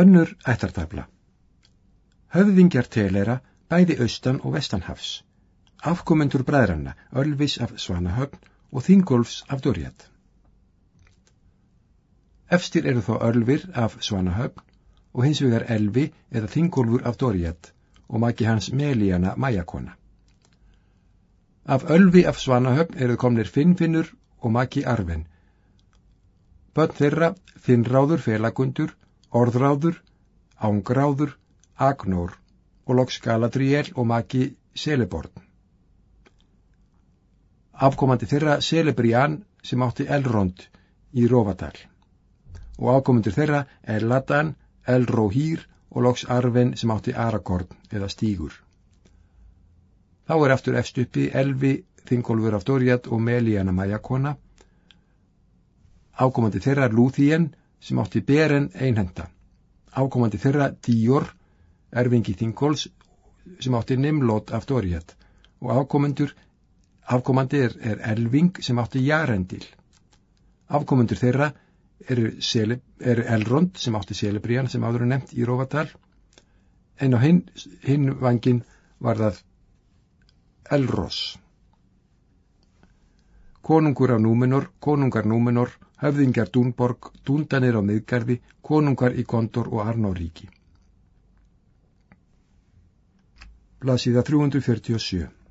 Önnur ættartafla Höfðingjar telera bæði austan og vestanhafs. Afkomendur bræðranna, Ölvis af Svanahöfn og Þingolfs af Dorjat. Efstir eru þó Ölvir af Svanahöfn og hins vegar Elvi eða Þingolfur af Dorjat og maki hans Melíana Majakona. Af Ölvi af Svanahöfn eru komnir Finnfinnur og maki Arven. Bönn þeirra Finnráður felagundur Orðráður, Ángráður, Agnór og loks Galadriel og maki Celeborn. Afkomandi þeirra Celebrian sem átti Elrond í Rófadal og afkomandir þeirra Eladan, Elrohýr og loks Arven sem átti Aragorn eða Stígur. Þá er aftur efst uppi Elvi, Þingolfur af Doriat og Meliana Majakona. Afkomandi þeirra Lúþíen sem átti Beren einhenda. Ákomandi þeirra Díor, erfingi Þingóls, sem átti Nimlot af Dóriat og ákomendur, afkomandi er, er Elving sem átti Jarendil. Afkomendur þeirra eru, Sele, eru Elrond sem átti Celebrian sem áður er nefnt í Rófatal en á hinn, hinn vangin var það Elros. Konungur af Númenor, konungar Númenor höfðingjar Dúnborg, Dúndanir á miðgarði, konungar í Gondor og Arnáríki. Blasiða 347